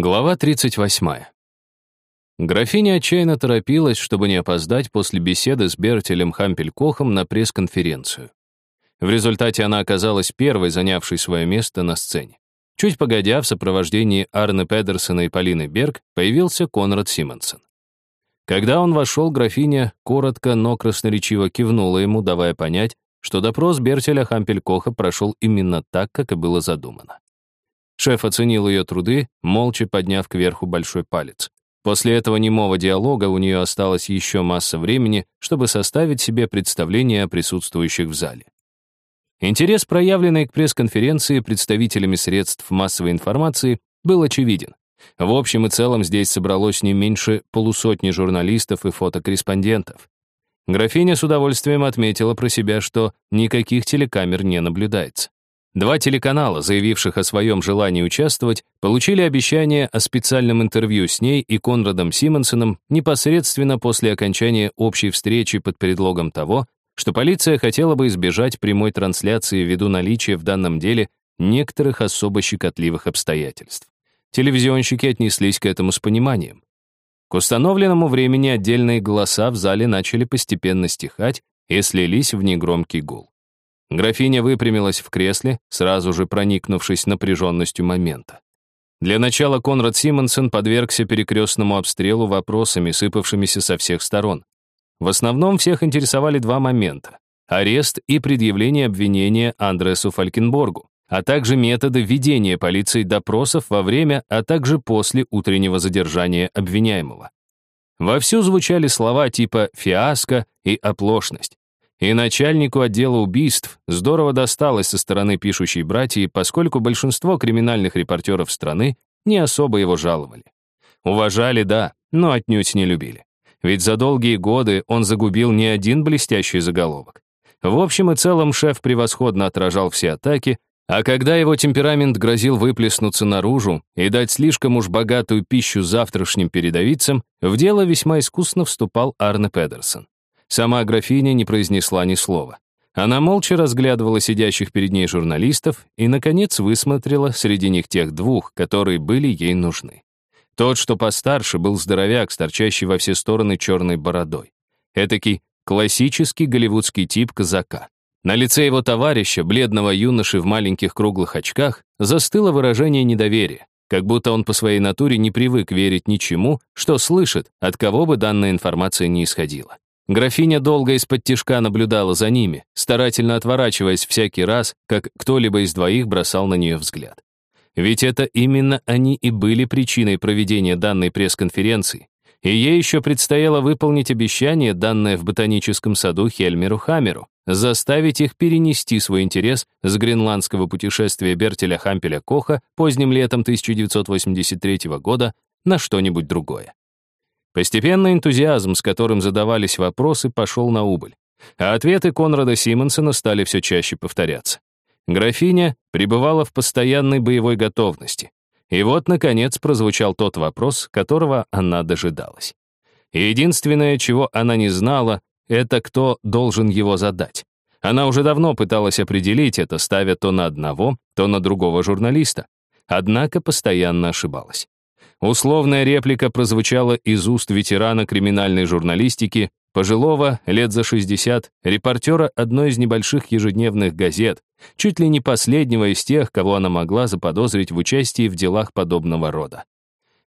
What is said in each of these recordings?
Глава 38. Графиня отчаянно торопилась, чтобы не опоздать после беседы с Бертелем Хампелькохом на пресс-конференцию. В результате она оказалась первой, занявшей свое место на сцене. Чуть погодя, в сопровождении Арны Педерсона и Полины Берг появился Конрад Симонсон. Когда он вошел, графиня коротко, но красноречиво кивнула ему, давая понять, что допрос Бертеля Хампелькоха прошел именно так, как и было задумано. Шеф оценил ее труды, молча подняв кверху большой палец. После этого немого диалога у нее осталось еще масса времени, чтобы составить себе представление о присутствующих в зале. Интерес, проявленный к пресс-конференции представителями средств массовой информации, был очевиден. В общем и целом здесь собралось не меньше полусотни журналистов и фотокорреспондентов. Графиня с удовольствием отметила про себя, что никаких телекамер не наблюдается. Два телеканала, заявивших о своем желании участвовать, получили обещание о специальном интервью с ней и Конрадом Симонсоном непосредственно после окончания общей встречи под предлогом того, что полиция хотела бы избежать прямой трансляции ввиду наличия в данном деле некоторых особо щекотливых обстоятельств. Телевизионщики отнеслись к этому с пониманием. К установленному времени отдельные голоса в зале начали постепенно стихать и слились в негромкий гул. Графиня выпрямилась в кресле, сразу же проникнувшись напряженностью момента. Для начала Конрад Симонсон подвергся перекрестному обстрелу вопросами, сыпавшимися со всех сторон. В основном всех интересовали два момента — арест и предъявление обвинения Андресу Фалькенборгу, а также методы ведения полицией допросов во время, а также после утреннего задержания обвиняемого. Вовсю звучали слова типа «фиаско» и «оплошность». И начальнику отдела убийств здорово досталось со стороны пишущей братьи, поскольку большинство криминальных репортеров страны не особо его жаловали. Уважали, да, но отнюдь не любили. Ведь за долгие годы он загубил не один блестящий заголовок. В общем и целом шеф превосходно отражал все атаки, а когда его темперамент грозил выплеснуться наружу и дать слишком уж богатую пищу завтрашним передовицам, в дело весьма искусно вступал Арне Педерсон. Сама графиня не произнесла ни слова. Она молча разглядывала сидящих перед ней журналистов и, наконец, высмотрела среди них тех двух, которые были ей нужны. Тот, что постарше, был здоровяк, торчащий во все стороны черной бородой. Этакий классический голливудский тип казака. На лице его товарища, бледного юноши в маленьких круглых очках, застыло выражение недоверия, как будто он по своей натуре не привык верить ничему, что слышит, от кого бы данная информация не исходила. Графиня долго из-под тишка наблюдала за ними, старательно отворачиваясь всякий раз, как кто-либо из двоих бросал на нее взгляд. Ведь это именно они и были причиной проведения данной пресс-конференции, и ей еще предстояло выполнить обещание, данное в ботаническом саду Хельмеру Хамеру, заставить их перенести свой интерес с гренландского путешествия Бертеля Хампеля Коха поздним летом 1983 года на что-нибудь другое. Постепенно энтузиазм, с которым задавались вопросы, пошел на убыль, а ответы Конрада Симонсона стали все чаще повторяться. Графиня пребывала в постоянной боевой готовности. И вот, наконец, прозвучал тот вопрос, которого она дожидалась. Единственное, чего она не знала, это кто должен его задать. Она уже давно пыталась определить это, ставя то на одного, то на другого журналиста. Однако постоянно ошибалась. Условная реплика прозвучала из уст ветерана криминальной журналистики, пожилого, лет за 60, репортера одной из небольших ежедневных газет, чуть ли не последнего из тех, кого она могла заподозрить в участии в делах подобного рода.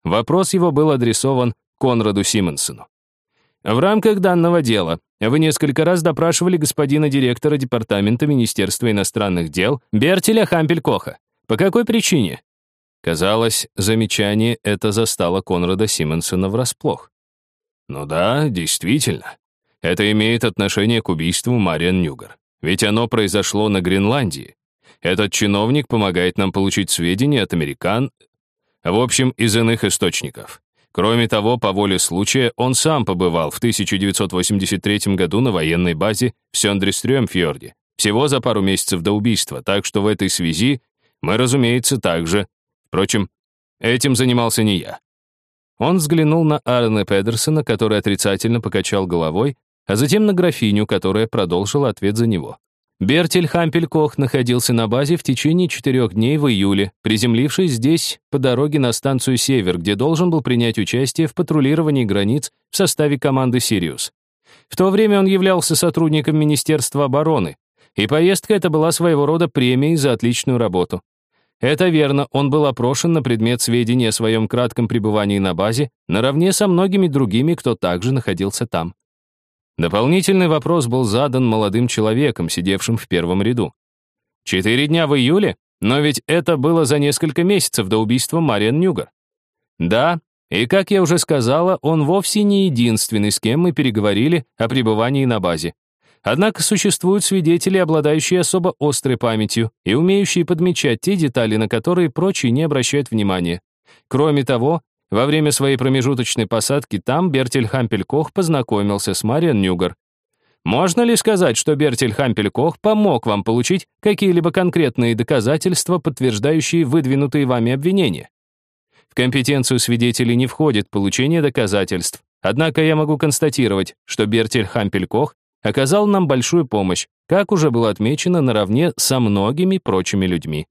Вопрос его был адресован Конраду Симонсону. В рамках данного дела вы несколько раз допрашивали господина директора Департамента Министерства иностранных дел Бертеля Хампелькоха. По какой причине? Казалось, замечание это застало Конрада Симонсона врасплох. Ну да, действительно. Это имеет отношение к убийству Мариан Нюгар. Ведь оно произошло на Гренландии. Этот чиновник помогает нам получить сведения от американ, в общем, из иных источников. Кроме того, по воле случая, он сам побывал в 1983 году на военной базе в Сёндрестрёмфьорде, всего за пару месяцев до убийства, так что в этой связи мы, разумеется, также Впрочем, этим занимался не я. Он взглянул на Арне Педерсона, который отрицательно покачал головой, а затем на графиню, которая продолжила ответ за него. Бертель Хампель-Кох находился на базе в течение четырех дней в июле, приземлившись здесь по дороге на станцию «Север», где должен был принять участие в патрулировании границ в составе команды «Сириус». В то время он являлся сотрудником Министерства обороны, и поездка эта была своего рода премией за отличную работу. Это верно, он был опрошен на предмет сведений о своем кратком пребывании на базе, наравне со многими другими, кто также находился там. Дополнительный вопрос был задан молодым человеком, сидевшим в первом ряду. Четыре дня в июле? Но ведь это было за несколько месяцев до убийства Мариан Ньюгар. Да, и, как я уже сказала, он вовсе не единственный, с кем мы переговорили о пребывании на базе. Однако существуют свидетели, обладающие особо острой памятью и умеющие подмечать те детали, на которые прочие не обращают внимания. Кроме того, во время своей промежуточной посадки там Бертель Хампель-Кох познакомился с Мариан Нюгар. Можно ли сказать, что Бертель Хампель-Кох помог вам получить какие-либо конкретные доказательства, подтверждающие выдвинутые вами обвинения? В компетенцию свидетелей не входит получение доказательств, однако я могу констатировать, что Бертель Хампель-Кох оказал нам большую помощь, как уже было отмечено наравне со многими прочими людьми.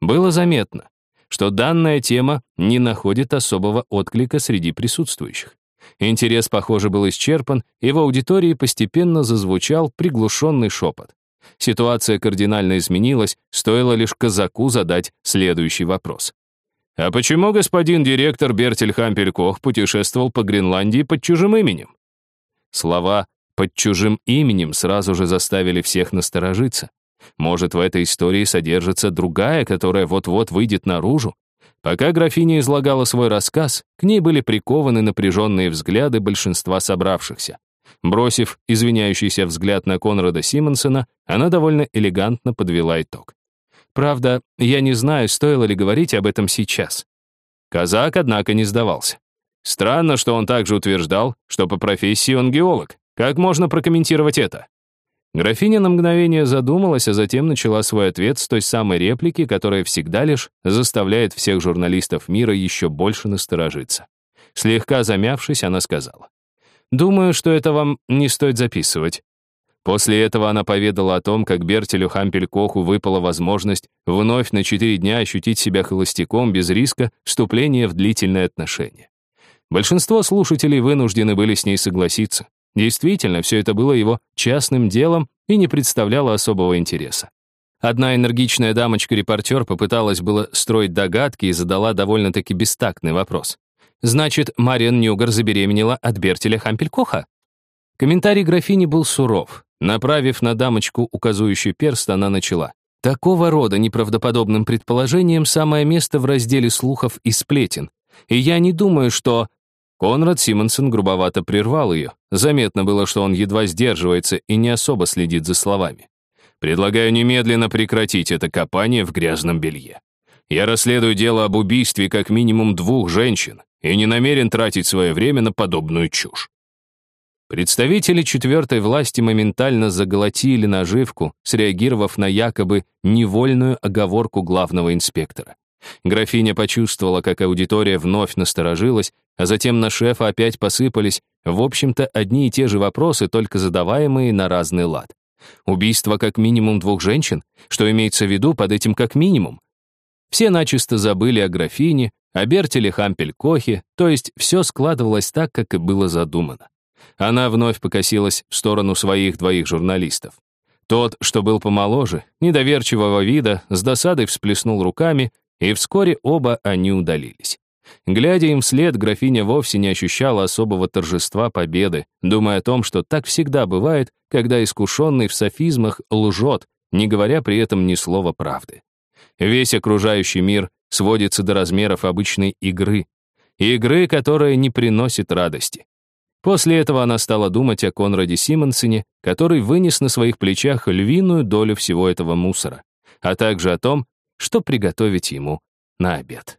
Было заметно, что данная тема не находит особого отклика среди присутствующих. Интерес, похоже, был исчерпан, и в аудитории постепенно зазвучал приглушенный шепот. Ситуация кардинально изменилась, стоило лишь казаку задать следующий вопрос. «А почему господин директор Бертель Хампель-Кох путешествовал по Гренландии под чужим именем?» Слова «под чужим именем» сразу же заставили всех насторожиться. Может, в этой истории содержится другая, которая вот-вот выйдет наружу? Пока графиня излагала свой рассказ, к ней были прикованы напряженные взгляды большинства собравшихся. Бросив извиняющийся взгляд на Конрада Симонсона, она довольно элегантно подвела итог. Правда, я не знаю, стоило ли говорить об этом сейчас. Казак, однако, не сдавался. Странно, что он также утверждал, что по профессии он геолог. Как можно прокомментировать это? Графиня на мгновение задумалась, а затем начала свой ответ с той самой реплики, которая всегда лишь заставляет всех журналистов мира еще больше насторожиться. Слегка замявшись, она сказала. «Думаю, что это вам не стоит записывать». После этого она поведала о том, как Бертелю Хампель-Коху выпала возможность вновь на четыре дня ощутить себя холостяком без риска вступления в длительные отношения. Большинство слушателей вынуждены были с ней согласиться. Действительно, все это было его частным делом и не представляло особого интереса. Одна энергичная дамочка-репортер попыталась было строить догадки и задала довольно-таки бестактный вопрос. «Значит, Мариан Ньюгар забеременела от Бертеля Хампелькоха?» Комментарий графини был суров. Направив на дамочку указующий перст, она начала. Такого рода неправдоподобным предположением самое место в разделе слухов и сплетен. И я не думаю, что... Конрад Симонсон грубовато прервал ее. Заметно было, что он едва сдерживается и не особо следит за словами. «Предлагаю немедленно прекратить это копание в грязном белье. Я расследую дело об убийстве как минимум двух женщин и не намерен тратить свое время на подобную чушь». Представители четвертой власти моментально заголотили наживку, среагировав на якобы невольную оговорку главного инспектора. Графиня почувствовала, как аудитория вновь насторожилась, а затем на шефа опять посыпались, в общем-то, одни и те же вопросы, только задаваемые на разный лад. Убийство как минимум двух женщин? Что имеется в виду под этим как минимум? Все начисто забыли о графине, о Бертеле Хампель-Кохе, то есть все складывалось так, как и было задумано. Она вновь покосилась в сторону своих двоих журналистов. Тот, что был помоложе, недоверчивого вида, с досадой всплеснул руками, и вскоре оба они удалились. Глядя им вслед, графиня вовсе не ощущала особого торжества победы, думая о том, что так всегда бывает, когда искушенный в софизмах лжет, не говоря при этом ни слова правды. Весь окружающий мир сводится до размеров обычной игры. Игры, которая не приносит радости. После этого она стала думать о Конраде Симонсоне, который вынес на своих плечах львиную долю всего этого мусора, а также о том, что приготовить ему на обед.